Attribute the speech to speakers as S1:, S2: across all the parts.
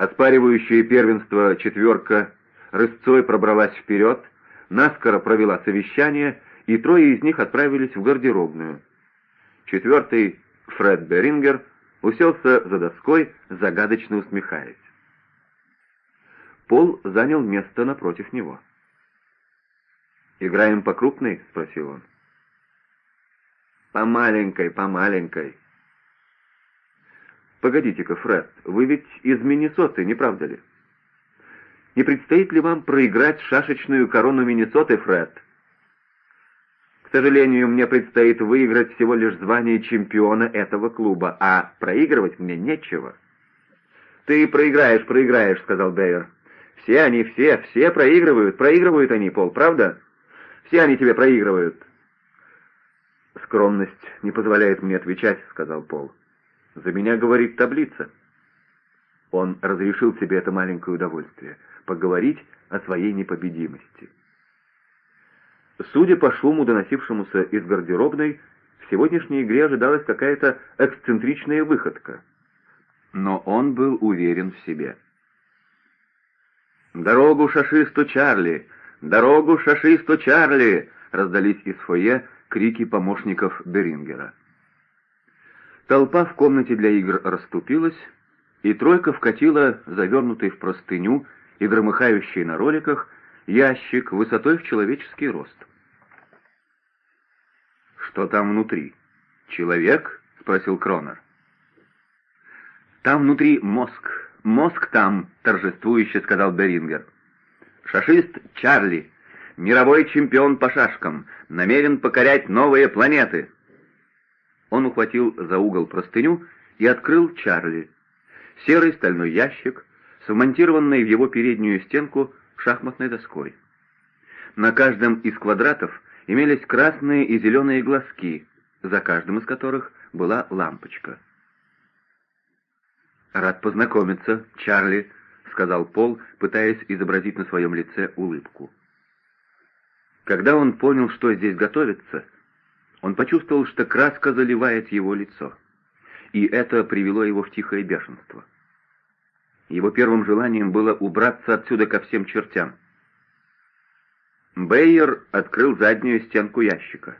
S1: Оспаривающая первенство четверка рысцой пробралась вперед, наскоро провела совещание, и трое из них отправились в гардеробную. Четвертый, Фред Берингер, уселся за доской, загадочно усмехаясь. Пол занял место напротив него. «Играем по крупной?» — спросил он. «По маленькой, по маленькой». «Погодите-ка, Фред, вы ведь из Миннесоты, не правда ли?» «Не предстоит ли вам проиграть шашечную корону Миннесоты, Фред?» «К сожалению, мне предстоит выиграть всего лишь звание чемпиона этого клуба, а проигрывать мне нечего». «Ты проиграешь, проиграешь», — сказал Бейер. «Все они, все, все проигрывают, проигрывают они, Пол, правда? Все они тебе проигрывают». «Скромность не позволяет мне отвечать», — сказал Пол. За меня говорит таблица. Он разрешил себе это маленькое удовольствие — поговорить о своей непобедимости. Судя по шуму, доносившемуся из гардеробной, в сегодняшней игре ожидалась какая-то эксцентричная выходка. Но он был уверен в себе. «Дорогу шашисту Чарли! Дорогу шашисту Чарли!» раздались из фойе крики помощников Берингера. Толпа в комнате для игр расступилась, и тройка вкатила завернутый в простыню и громыхающий на роликах ящик высотой в человеческий рост. «Что там внутри? Человек?» — спросил Кронер. «Там внутри мозг. Мозг там», — торжествующе сказал Берингер. «Шашист Чарли, мировой чемпион по шашкам, намерен покорять новые планеты». Он ухватил за угол простыню и открыл Чарли. Серый стальной ящик с в его переднюю стенку шахматной доской. На каждом из квадратов имелись красные и зеленые глазки, за каждым из которых была лампочка. «Рад познакомиться, Чарли», — сказал Пол, пытаясь изобразить на своем лице улыбку. Когда он понял, что здесь готовится, — он почувствовал, что краска заливает его лицо, и это привело его в тихое бешенство. Его первым желанием было убраться отсюда ко всем чертям. Бейер открыл заднюю стенку ящика.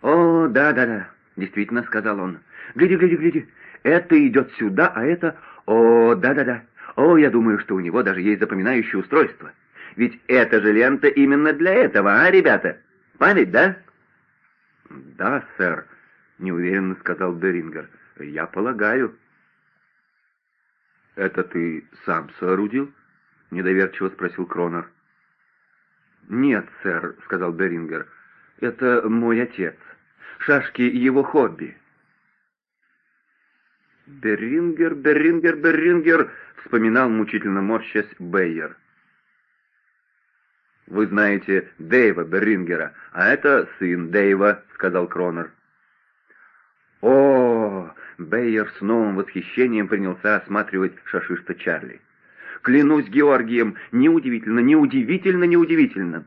S1: «О, да-да-да», — действительно сказал он. «Гляди, гляди, гляди, это идет сюда, а это... О, да-да-да. О, я думаю, что у него даже есть запоминающее устройство. Ведь эта же лента именно для этого, а, ребята? Память, да?» «Да, сэр», — неуверенно сказал Дерингер. «Я полагаю». «Это ты сам соорудил?» — недоверчиво спросил Кронер. «Нет, сэр», — сказал Берингер. «Это мой отец. Шашки — его хобби». «Берингер, Берингер, Берингер», — вспоминал мучительно морщась Бейер. «Вы знаете Дэйва Берингера, а это сын Дэйва», — сказал Кронер. «О!» — Бейер с новым восхищением принялся осматривать шашиста Чарли. «Клянусь Георгием, неудивительно, неудивительно, неудивительно!»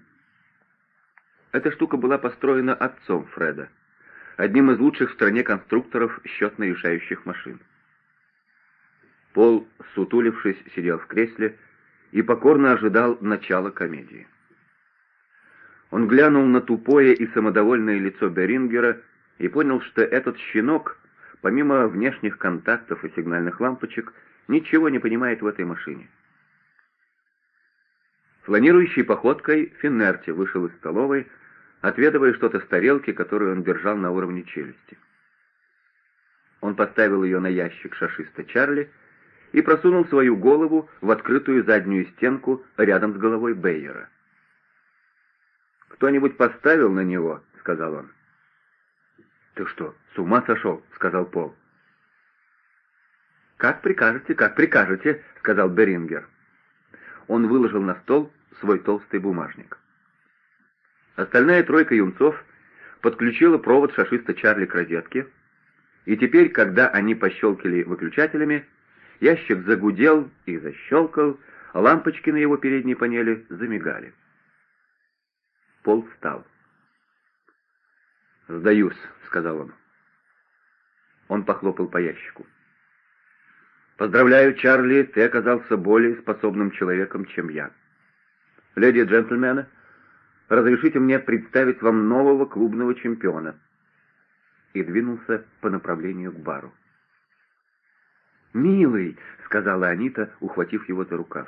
S1: Эта штука была построена отцом Фреда, одним из лучших в стране конструкторов счетно-решающих машин. Пол, сутулившись, сидел в кресле и покорно ожидал начала комедии. Он глянул на тупое и самодовольное лицо Берингера и понял, что этот щенок, помимо внешних контактов и сигнальных лампочек, ничего не понимает в этой машине. Фланирующей походкой Финнерти вышел из столовой, отведывая что-то с тарелки, которую он держал на уровне челюсти. Он поставил ее на ящик шашиста Чарли и просунул свою голову в открытую заднюю стенку рядом с головой Бейера. «Кто-нибудь поставил на него?» — сказал он. «Ты что, с ума сошел?» — сказал Пол. «Как прикажете, как прикажете», — сказал Берингер. Он выложил на стол свой толстый бумажник. Остальная тройка юнцов подключила провод шашиста Чарли к розетке, и теперь, когда они пощелкали выключателями, ящик загудел и защелкал, а лампочки на его передней панели замигали. Пол встал. «Сдаюсь», — сказал он. Он похлопал по ящику. Поздравляю, Чарли, ты оказался более способным человеком, чем я. Леди и джентльмены, разрешите мне представить вам нового клубного чемпиона. И двинулся по направлению к бару. «Милый», — сказала Анита, ухватив его за рукав.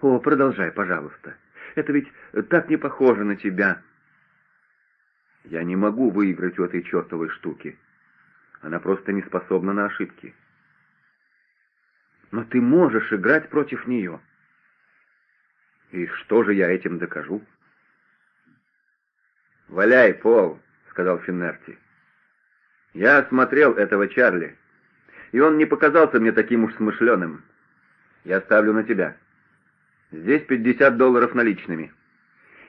S1: «О, продолжай, пожалуйста. Это ведь так не похоже на тебя». «Я не могу выиграть у этой чертовой штуки. Она просто не способна на ошибки». «Но ты можешь играть против нее». «И что же я этим докажу?» «Валяй, Пол», — сказал Финнерти. «Я осмотрел этого Чарли, и он не показался мне таким уж смышленым. Я ставлю на тебя». Здесь 50 долларов наличными.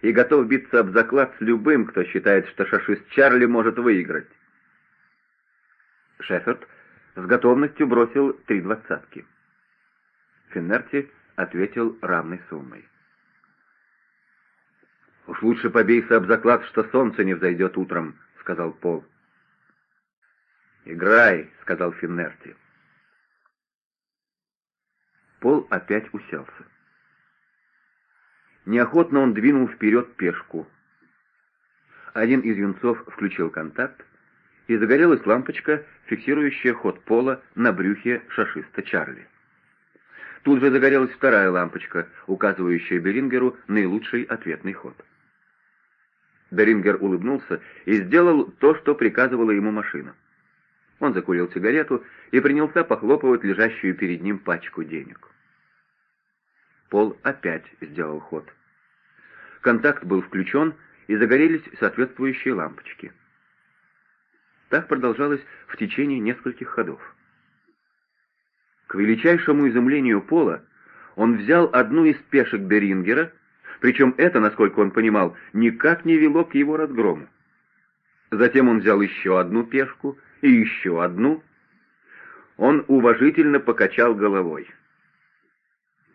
S1: И готов биться об заклад с любым, кто считает, что шашист Чарли может выиграть. Шеферд с готовностью бросил три двадцатки. Финнерти ответил равной суммой. «Уж лучше побейся об заклад, что солнце не взойдет утром», — сказал Пол. «Играй», — сказал Финнерти. Пол опять уселся. Неохотно он двинул вперед пешку. Один из юнцов включил контакт, и загорелась лампочка, фиксирующая ход пола на брюхе шашиста Чарли. Тут же загорелась вторая лампочка, указывающая Берингеру наилучший ответный ход. Берингер улыбнулся и сделал то, что приказывала ему машина. Он закурил сигарету и принялся похлопывать лежащую перед ним пачку денег. Пол опять сделал ход. Контакт был включен, и загорелись соответствующие лампочки. Так продолжалось в течение нескольких ходов. К величайшему изумлению Пола он взял одну из пешек Берингера, причем это, насколько он понимал, никак не вело к его разгрому. Затем он взял еще одну пешку и еще одну. Он уважительно покачал головой.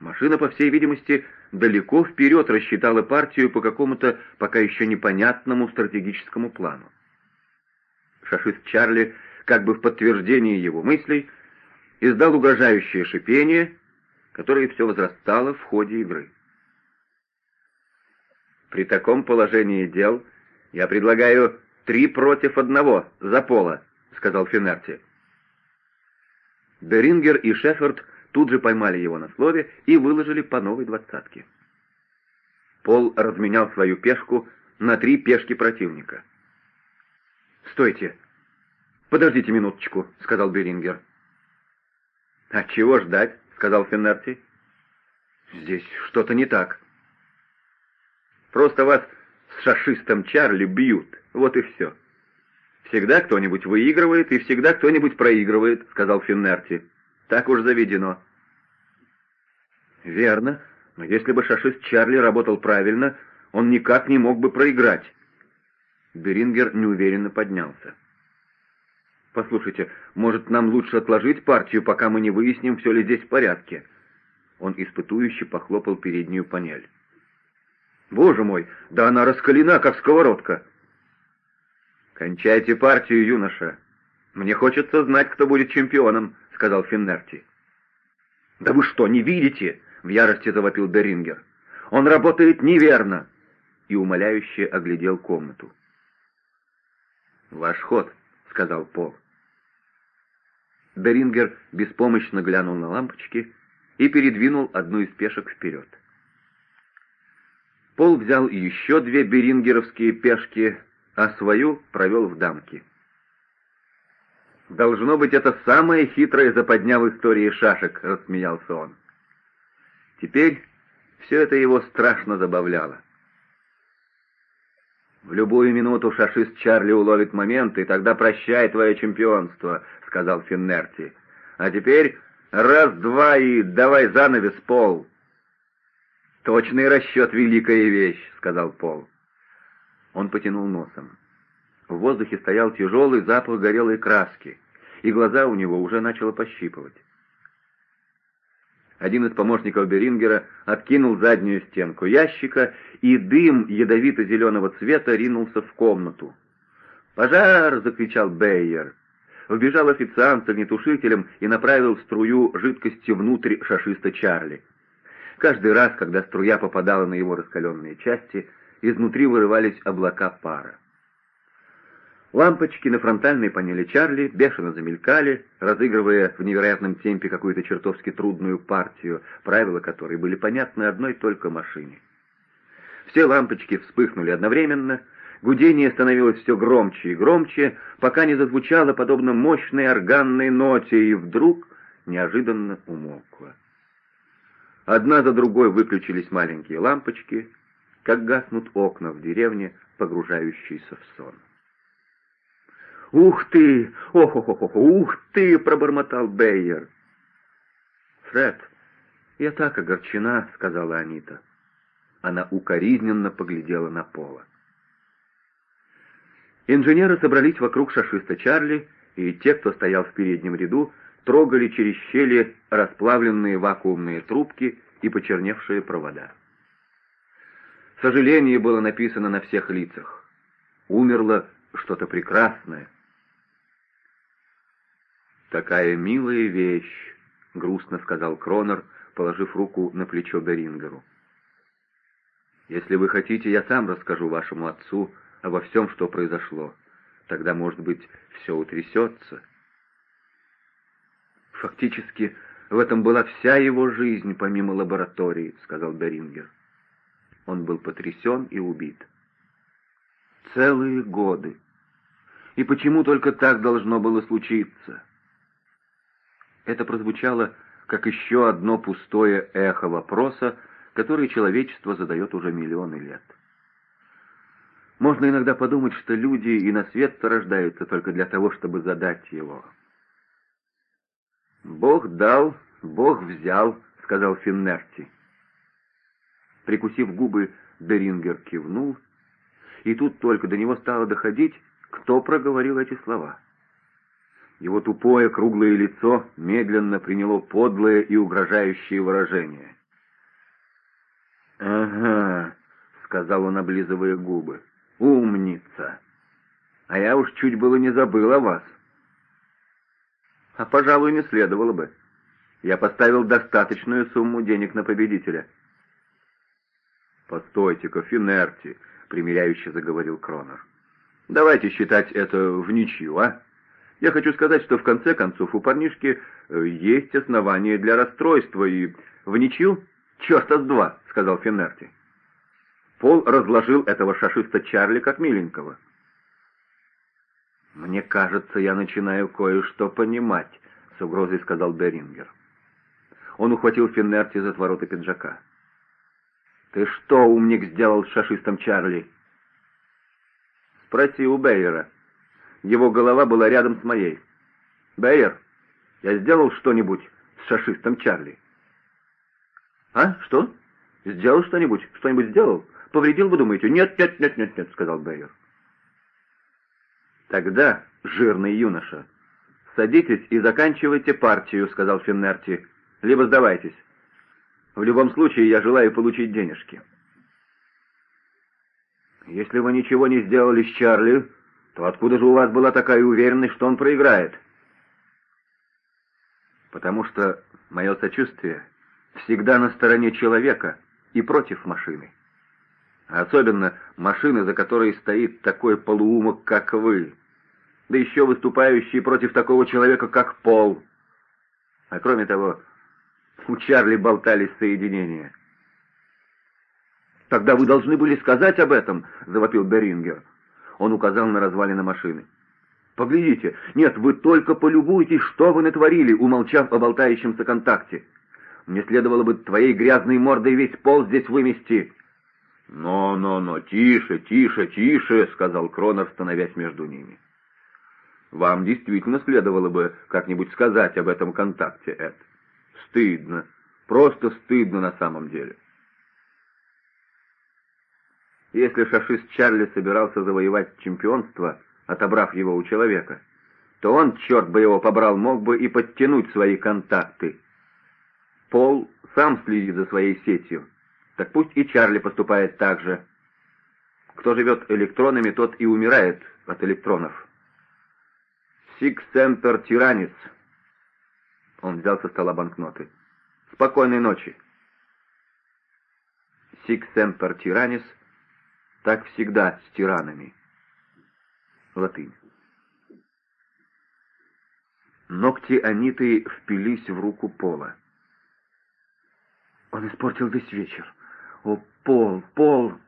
S1: Машина, по всей видимости, далеко вперед рассчитала партию по какому-то пока еще непонятному стратегическому плану. Шашист Чарли, как бы в подтверждение его мыслей, издал угрожающее шипение, которое все возрастало в ходе игры. «При таком положении дел я предлагаю три против одного за пола», — сказал Финерти. Берингер и Шеффорд тут же поймали его на слове и выложили по новой двадцатке. Пол разменял свою пешку на три пешки противника. «Стойте! Подождите минуточку», — сказал Берингер. «А чего ждать?» — сказал Феннерти. «Здесь что-то не так. Просто вас с шашистом Чарли бьют, вот и все. Всегда кто-нибудь выигрывает и всегда кто-нибудь проигрывает», — сказал Финнерти. Так уж заведено. Верно, но если бы шашист Чарли работал правильно, он никак не мог бы проиграть. Берингер неуверенно поднялся. «Послушайте, может, нам лучше отложить партию, пока мы не выясним, все ли здесь в порядке?» Он испытующе похлопал переднюю панель. «Боже мой, да она раскалена, как сковородка!» «Кончайте партию, юноша. Мне хочется знать, кто будет чемпионом сказал Финнерти. «Да вы что, не видите?» — в ярости завопил Берингер. «Он работает неверно!» И умоляюще оглядел комнату. «Ваш ход», — сказал Пол. Берингер беспомощно глянул на лампочки и передвинул одну из пешек вперед. Пол взял еще две берингеровские пешки, а свою провел в дамки. «Должно быть, это самая хитрая западня в истории шашек», — рассмеялся он. Теперь все это его страшно забавляло. «В любую минуту шашист Чарли уловит момент, и тогда прощай твое чемпионство», — сказал Финнерти. «А теперь раз-два и давай занавес, Пол». «Точный расчет — великая вещь», — сказал Пол. Он потянул носом. В воздухе стоял тяжелый запах горелой краски, и глаза у него уже начало пощипывать. Один из помощников Берингера откинул заднюю стенку ящика, и дым ядовито-зеленого цвета ринулся в комнату. «Пожар!» — закричал Бейер. вбежал официант с огнетушителем и направил струю жидкости внутрь шашиста Чарли. Каждый раз, когда струя попадала на его раскаленные части, изнутри вырывались облака пара. Лампочки на фронтальной панели Чарли бешено замелькали, разыгрывая в невероятном темпе какую-то чертовски трудную партию, правила которой были понятны одной только машине. Все лампочки вспыхнули одновременно, гудение становилось все громче и громче, пока не зазвучало подобно мощной органной ноте, и вдруг неожиданно умолкло. Одна за другой выключились маленькие лампочки, как гаснут окна в деревне, погружающиеся в сон. «Ух ты! Ох-ох-ох! Ух ты!» — пробормотал Бейер. «Фред, я так огорчена», — сказала Анита. Она укоризненно поглядела на Пола. Инженеры собрались вокруг шашиста Чарли, и те, кто стоял в переднем ряду, трогали через щели расплавленные вакуумные трубки и почерневшие провода. Сожаление было написано на всех лицах. Умерло что-то прекрасное — «Такая милая вещь», — грустно сказал Кронер, положив руку на плечо Берингеру. «Если вы хотите, я сам расскажу вашему отцу обо всем, что произошло. Тогда, может быть, все утрясется». «Фактически, в этом была вся его жизнь, помимо лаборатории», — сказал Берингер. Он был потрясен и убит. Целые годы. И почему только так должно было случиться? Это прозвучало как еще одно пустое эхо вопроса, который человечество задает уже миллионы лет. Можно иногда подумать, что люди и на свет рождаются только для того, чтобы задать его. «Бог дал, Бог взял», — сказал Финнерти. Прикусив губы, Берингер кивнул, и тут только до него стало доходить, кто проговорил эти слова. Его тупое круглое лицо медленно приняло подлое и угрожающее выражение. «Ага», — сказал он, облизывая губы, — «умница! А я уж чуть было не забыл о вас». «А, пожалуй, не следовало бы. Я поставил достаточную сумму денег на победителя». «Постойте-ка, Финерти», — примиряюще заговорил Кронер. «Давайте считать это в ничью, а?» Я хочу сказать, что в конце концов у парнишки э, есть основания для расстройства, и в ничью черта с два, — сказал Феннерти. Пол разложил этого шашиста Чарли как миленького. «Мне кажется, я начинаю кое-что понимать», — с угрозой сказал Берингер. Он ухватил Феннерти за твороты пиджака. «Ты что, умник, сделал с шашистом Чарли?» «Спроси у Бейера», его голова была рядом с моей. «Бейер, я сделал что-нибудь с шашистом Чарли?» «А? Что? Сделал что-нибудь? Что-нибудь сделал? Повредил, вы думаете?» «Нет, нет, нет, нет, нет», — сказал Бейер. «Тогда, жирный юноша, садитесь и заканчивайте партию», — сказал Финнерти. «Либо сдавайтесь. В любом случае, я желаю получить денежки». «Если вы ничего не сделали с Чарли, то откуда же у вас была такая уверенность, что он проиграет? Потому что мое сочувствие всегда на стороне человека и против машины. А особенно машины, за которой стоит такой полуумок, как вы, да еще выступающий против такого человека, как Пол. А кроме того, у Чарли болтались соединения. «Тогда вы должны были сказать об этом», — завопил Берингер. Он указал на развалины машины. «Поглядите! Нет, вы только полюбуйтесь, что вы натворили, умолчав о болтающемся контакте. Мне следовало бы твоей грязной мордой весь пол здесь вымести». «Но-но-но, тише, тише, тише», — сказал Кронер, становясь между ними. «Вам действительно следовало бы как-нибудь сказать об этом контакте, Эд. Стыдно, просто стыдно на самом деле». Если шашист Чарли собирался завоевать чемпионство, отобрав его у человека, то он, черт бы его побрал, мог бы и подтянуть свои контакты. Пол сам следит за своей сетью, так пусть и Чарли поступает так же. Кто живет электронами, тот и умирает от электронов. «Сик семпер тиранис». Он взял со стола банкноты. «Спокойной ночи». «Сик семпер тиранис» — так всегда с тиранами. Латынь. Ногти Аниты впились в руку Пола.
S2: Он испортил весь вечер. О, Пол, Пол!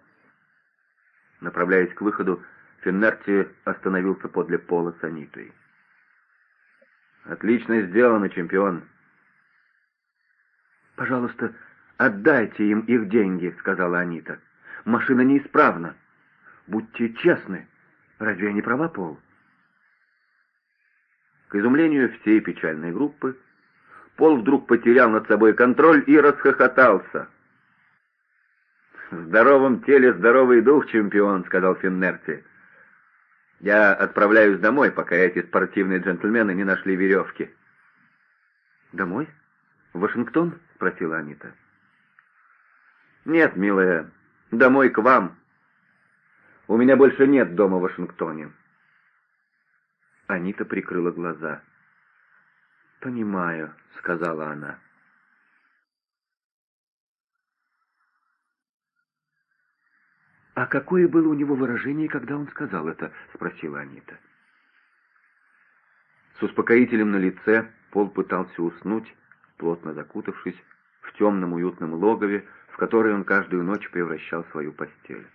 S1: Направляясь к выходу, Феннерти остановился подле Пола с Анитой. «Отлично сделано, чемпион!»
S2: «Пожалуйста, отдайте им их деньги», — сказала Анита. «Машина неисправна. Будьте честны. Разве я не права, Пол?»
S1: К изумлению всей печальной группы, Пол вдруг потерял над собой контроль и расхохотался. «В здоровом теле здоровый дух, чемпион», — сказал Финнерти. «Я отправляюсь домой, пока эти спортивные джентльмены не нашли веревки».
S2: «Домой? В Вашингтон?» — спросила Анита.
S1: «Нет, милая, домой к вам. У меня больше нет дома в Вашингтоне».
S2: Анита прикрыла глаза. «Понимаю», — сказала она. «А какое было у него выражение, когда он сказал это?» — спросила Анита.
S1: С успокоителем на лице Пол пытался уснуть, плотно закутавшись в темном уютном логове, в которое он каждую ночь превращал свою постель.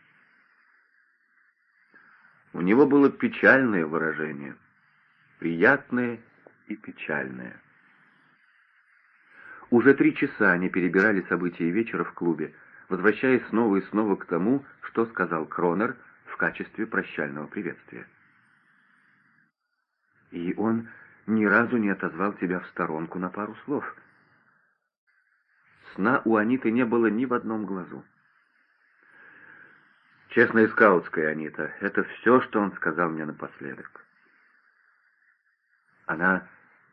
S1: У него было печальное выражение, приятное и печальное. Уже три часа они перебирали события вечера в клубе, возвращаясь снова и снова к тому, что сказал Кронер в качестве прощального приветствия.
S2: И он ни разу не отозвал тебя в сторонку на пару слов.
S1: Сна у Аниты не было ни в одном глазу. Честная скаутская Анита, это все, что он сказал мне напоследок. Она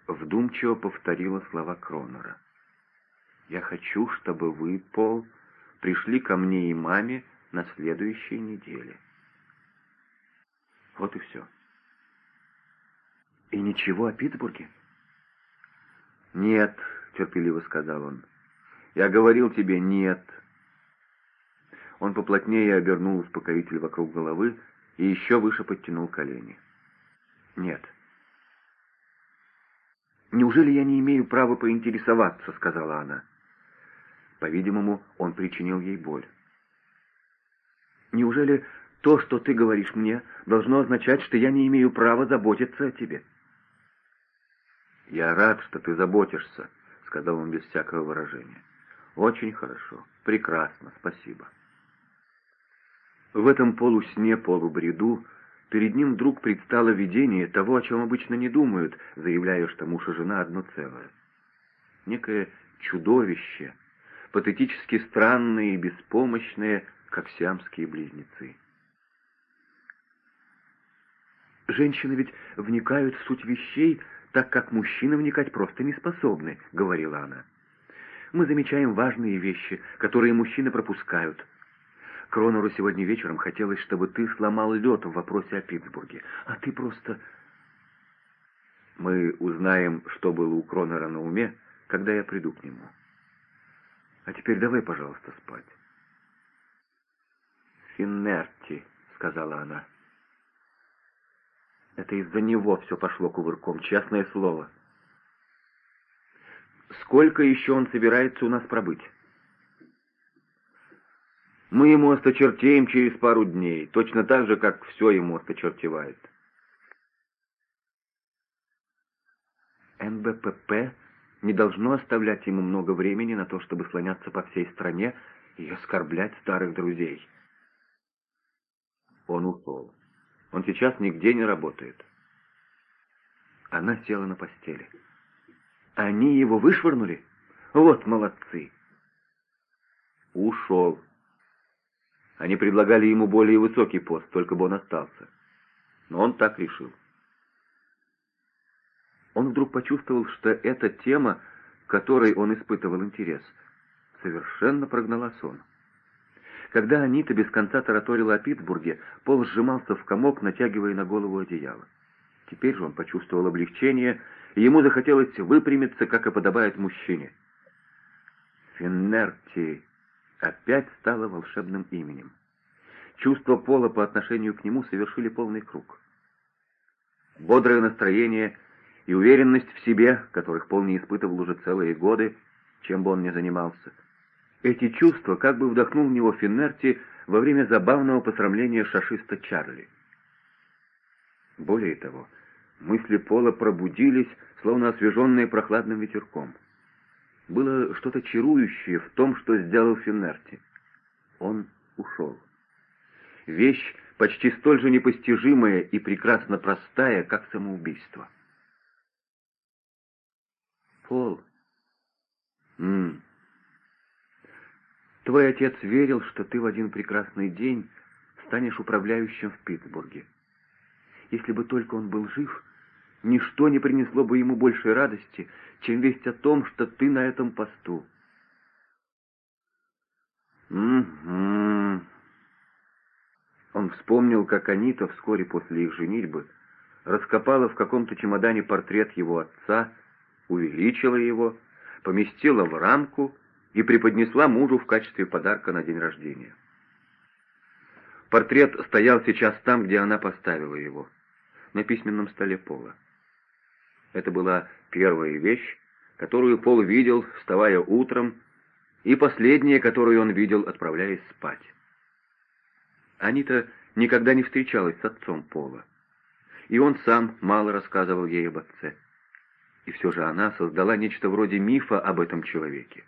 S1: вдумчиво повторила слова Кронера. «Я хочу, чтобы вы, Пол, пришли ко мне и маме на следующей неделе». Вот и все.
S2: «И ничего о Питтсбурге?»
S1: «Нет», — терпеливо сказал он. «Я говорил тебе нет». Он поплотнее обернул успокоитель вокруг головы и еще выше подтянул колени. «Нет».
S2: «Неужели я не имею права поинтересоваться?» — сказала она.
S1: По-видимому, он причинил ей боль.
S2: «Неужели то, что ты говоришь мне, должно означать, что я не имею права заботиться о тебе?»
S1: «Я рад, что ты заботишься», — сказал он без всякого выражения. «Очень хорошо. Прекрасно. Спасибо». В этом полусне, полубреду перед ним вдруг предстало видение того, о чем обычно не думают, заявляя, что муж и жена одно целое. Некое чудовище, патетически странное и беспомощное, как сиамские близнецы.
S2: «Женщины ведь вникают в суть вещей, так как мужчины вникать просто не способны», — говорила она. «Мы замечаем важные вещи, которые мужчины пропускают». Кронору сегодня вечером хотелось, чтобы ты сломал лед в вопросе о Питтсбурге, а ты просто...
S1: Мы узнаем, что было у Кронора на уме, когда я приду к нему. А теперь давай, пожалуйста, спать.
S2: «Финнерти», — сказала она. Это из-за него все пошло кувырком, честное слово. Сколько еще он собирается у нас пробыть?
S1: Мы ему осточертеем через пару дней, точно так же, как все ему осточертевает.
S2: НБПП не должно оставлять ему много времени на то, чтобы слоняться по всей стране и оскорблять старых друзей.
S1: Он ушел. Он сейчас нигде не работает.
S2: Она села на постели. Они его вышвырнули? Вот молодцы.
S1: Ушел. Они предлагали ему более высокий пост, только бы он остался. Но он так решил. Он вдруг почувствовал, что эта тема, которой он испытывал интерес, совершенно прогнала сон. Когда Анита без конца тараторила о Питтсбурге, Пол сжимался в комок, натягивая на голову одеяло.
S2: Теперь же он почувствовал облегчение, ему захотелось выпрямиться, как и подобает мужчине. Финнерти опять стало волшебным именем. Чувства Пола по отношению к нему совершили полный круг. Бодрое настроение и уверенность в себе, которых Пол не испытывал уже целые годы, чем бы он ни занимался. Эти чувства как бы вдохнул в него Финнерти во время забавного посрамления шашиста Чарли. Более того, мысли Пола пробудились, словно освеженные прохладным ветерком. Было что-то чарующее в том, что сделал Финнерти. Он ушел. Вещь почти столь же непостижимая и прекрасно простая, как самоубийство. Пол. М -м. Твой отец верил, что ты в один прекрасный день станешь управляющим в Питтсбурге. Если бы только он был жив, ничто не принесло бы ему большей радости, чем весть о том, что ты на этом посту. Угу. Он вспомнил, как Анита вскоре после их женитьбы раскопала в каком-то чемодане портрет его отца, увеличила его, поместила в рамку и преподнесла мужу в качестве подарка на день рождения. Портрет стоял сейчас там, где она поставила его, на письменном столе Пола. Это была первая вещь, которую Пол видел, вставая утром, и последняя, которую он видел, отправляясь спать. Анита никогда не встречалась с отцом Пола, и он сам мало рассказывал ей об отце. И все же она создала нечто вроде мифа об этом человеке.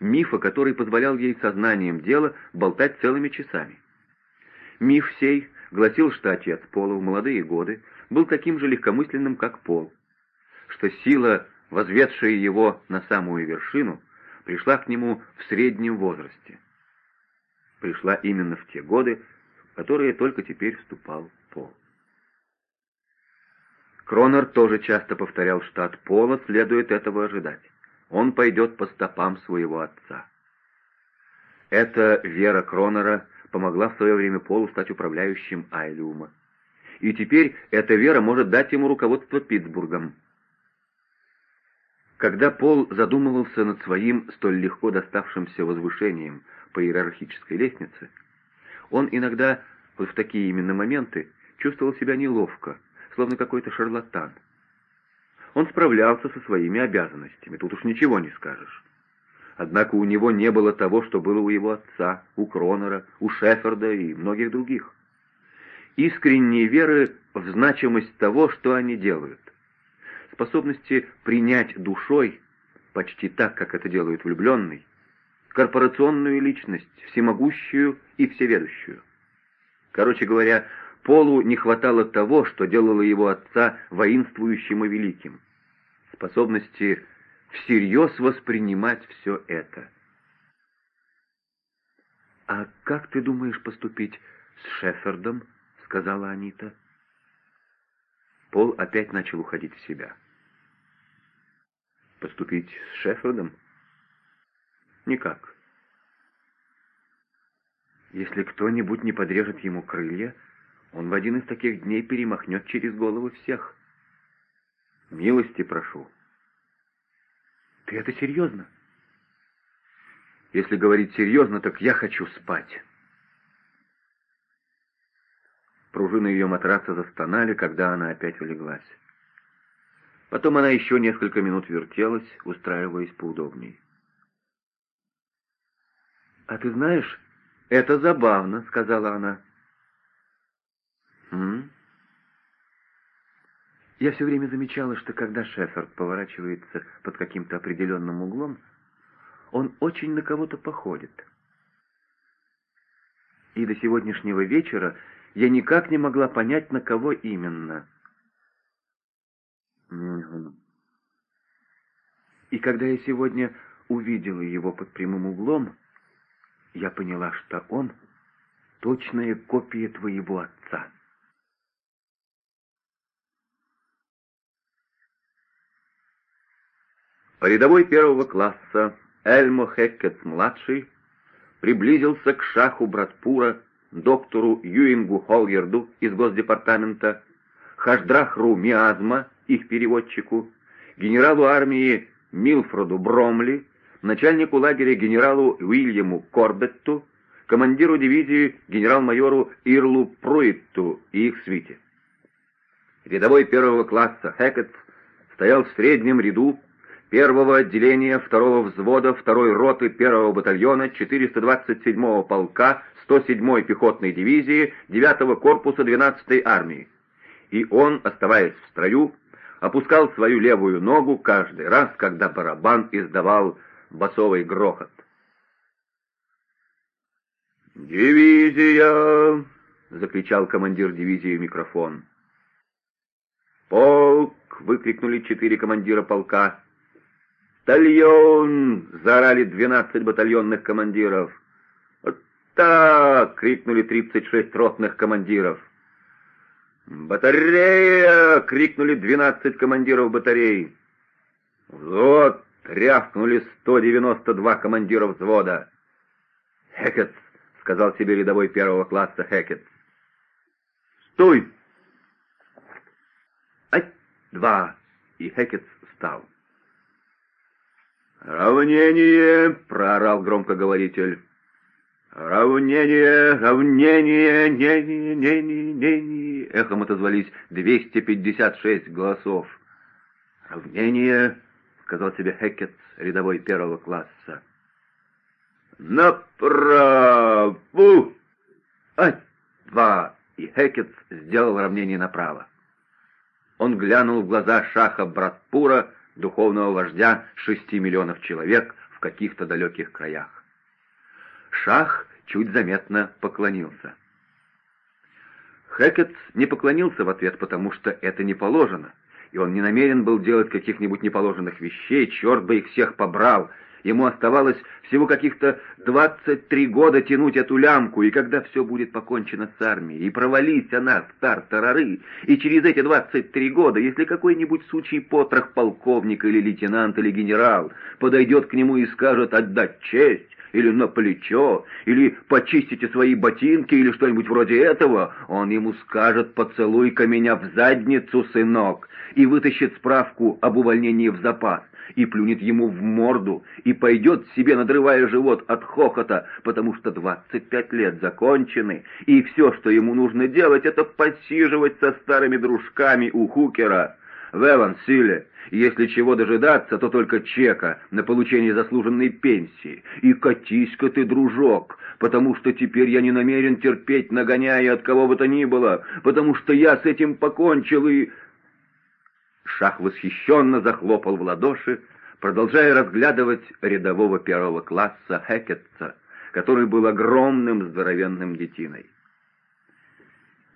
S2: Мифа, который позволял ей сознанием дела болтать целыми часами. Миф сей гласил, что отец Пола в молодые годы был таким же легкомысленным, как Пол, что сила, возведшая его на самую вершину, пришла к нему в среднем возрасте. Пришла именно в те годы, в которые только теперь вступал Пол. Кронер тоже часто повторял, что от Пола следует этого ожидать. Он пойдет по стопам своего отца. Эта вера Кронера помогла в свое время Полу стать управляющим Айлиума. И теперь эта вера может дать ему руководство Питтсбургом. Когда Пол задумывался над своим столь легко доставшимся возвышением по иерархической лестнице, он иногда, вот в такие именно моменты, чувствовал себя неловко, словно какой-то шарлатан. Он справлялся со своими обязанностями, тут уж ничего не скажешь. Однако у него не было того, что было у его отца, у Кронера, у Шеферда и многих других. Искренней веры в значимость того, что они делают. Способности принять душой, почти так, как это делают влюбленные, корпорационную личность, всемогущую и всеведущую. Короче говоря, Полу не хватало того, что делало его отца воинствующим и великим. Способности всерьез воспринимать все это. «А как ты думаешь поступить с Шефердом?» — сказала Анита. Пол опять начал уходить в себя. «Поступить с Шефердом?» «Никак. Если кто-нибудь не подрежет ему крылья, он в один из таких дней перемахнет через головы всех. Милости прошу. Ты это серьезно? Если говорить серьезно, так я хочу спать. Пружины ее матраса застонали, когда она опять улеглась. Потом она еще несколько минут вертелась, устраиваясь поудобней. «А ты знаешь, это забавно», — сказала она. М? Я все время замечала, что когда Шеферд поворачивается под каким-то определенным углом, он очень на кого-то походит. И до сегодняшнего вечера я никак не могла понять, на кого именно. И когда я сегодня увидела его под прямым углом, я поняла, что он — точная копия твоего отца. Рядовой первого класса Эльмо Хеккетс-младший приблизился к шаху Братпура, доктору Юингу Холгерду из Госдепартамента, Хашдрахру Миазма, их переводчику, генералу армии Милфреду Бромли, начальнику лагеря генералу Уильяму Корбетту, командиру дивизии генерал-майору Ирлу Пруитту и их свите. Рядовой первого класса Хэкет стоял в среднем ряду первого отделения второго взвода второй роты первого батальона 427-го полка 107-й пехотной дивизии 9-го корпуса 12-й армии. И он, оставаясь в строю, опускал свою левую ногу каждый раз, когда барабан издавал басовый грохот. «Дивизия!» — закричал командир дивизии микрофон. «Полк!» — выкрикнули четыре командира полка. «Тальон!» — заорали двенадцать батальонных командиров. «Так!» — крикнули тридцать шесть ротных командиров. «Батарея!» — крикнули двенадцать командиров батарей. «Взвод!» — рявкнули сто девяносто два командира взвода. «Хекет!» — сказал себе рядовой первого класса Хекет. «Стой!» «Ать! Два!» — и Хекет встал. «Равнение!» — проорал громкоговоритель. «Равнение! Равнение! Не-не! Не-не! Не-не!» Эхом отозвались 256 голосов. «Равнение!» — сказал себе Хекет, рядовой первого класса. «Направо!» «Ать! Два!» И Хекет сделал равнение направо. Он глянул в глаза Шаха Братпура, духовного вождя шести миллионов человек в каких-то далеких краях. Шах чуть заметно поклонился. Хекет не поклонился в ответ, потому что это не положено, и он не намерен был делать каких-нибудь неположенных вещей, черт бы их всех побрал, Ему оставалось всего каких-то 23 года тянуть эту лямку, и когда все будет покончено с армией, и провались она в тар-тарары, и через эти 23 года, если какой-нибудь сучий потрох полковник или лейтенант или генерал подойдет к нему и скажет «отдать честь», или на плечо, или почистите свои ботинки, или что-нибудь вроде этого, он ему скажет «поцелуй-ка меня в задницу, сынок», и вытащит справку об увольнении в запас и плюнет ему в морду, и пойдет себе, надрывая живот от хохота, потому что 25 лет закончены, и все, что ему нужно делать, это посиживать со старыми дружками у Хукера. В Эвансиле, если чего дожидаться, то только чека на получение заслуженной пенсии. И катись-ка ты, дружок, потому что теперь я не намерен терпеть, нагоняя от кого бы то ни было, потому что я с этим покончил и... Шах восхищенно захлопал в ладоши, продолжая разглядывать рядового первого класса Хекетца, который был огромным здоровенным детиной.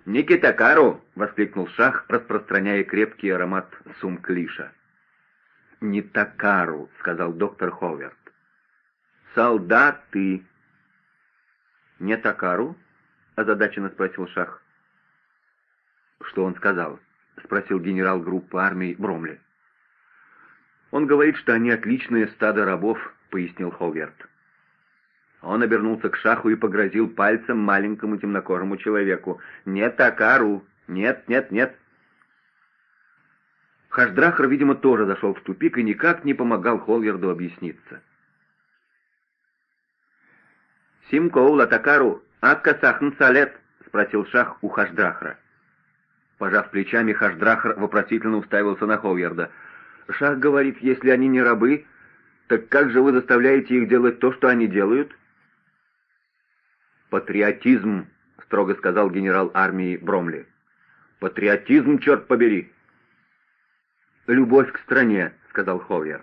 S2: «Никита Кару!» — воскликнул Шах, распространяя крепкий аромат сумклиша. «Не Такару», — сказал доктор Ховард. «Солдаты!» «Не Такару?» — озадаченно спросил Шах. «Что он сказал?» — спросил генерал группы армий Бромли. «Он говорит, что они отличное стадо рабов», — пояснил Ховерт. Он обернулся к шаху и погрозил пальцем маленькому темнокожему человеку. «Нет, Акару! Нет, нет, нет!» Хашдрахар, видимо, тоже зашел в тупик и никак не помогал Холверду объясниться. «Симкоула Такару, Акка Сахн Салет?» — спросил шах у Хашдрахара. Пожав плечами, Хашдрахар вопросительно уставился на Ховьерда. «Шах говорит, если они не рабы, так как же вы заставляете их делать то, что они делают?» «Патриотизм», — строго сказал генерал армии Бромли. «Патриотизм, черт побери!» «Любовь к стране», — сказал Ховьер.